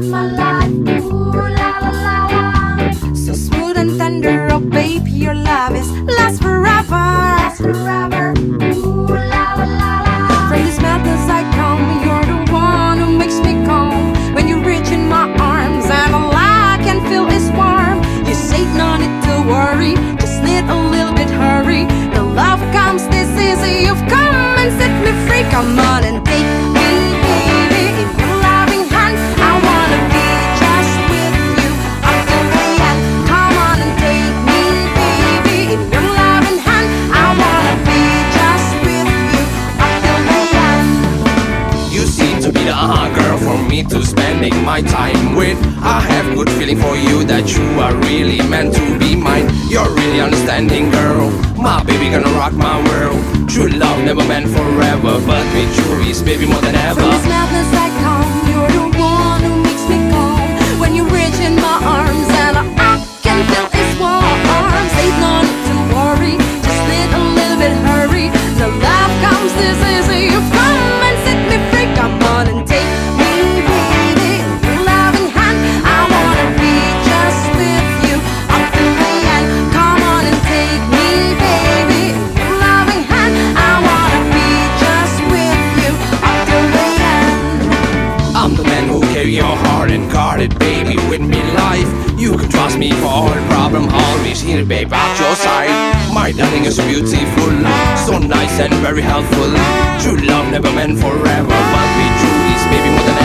my life. Ooh la la la la. So smooth and tender, oh baby, your love is last forever. Last forever. Ooh la la la la. From this come, you're the one who makes me. When you in my arms and all I can feel is warm. You say need to worry, just need a little bit hurry. The love comes this easy, you've come and set me free. Come on and to spending my time with. I have good feeling for you that you are really meant to be mine. You're really understanding, girl. My baby gonna rock my world. True love never meant forever, but with you is baby more than ever. Baby, with me life. You can trust me for all problem, always here, babe, at your side. My darling is beautiful, so nice and very helpful. True love never meant forever, but we you is baby more than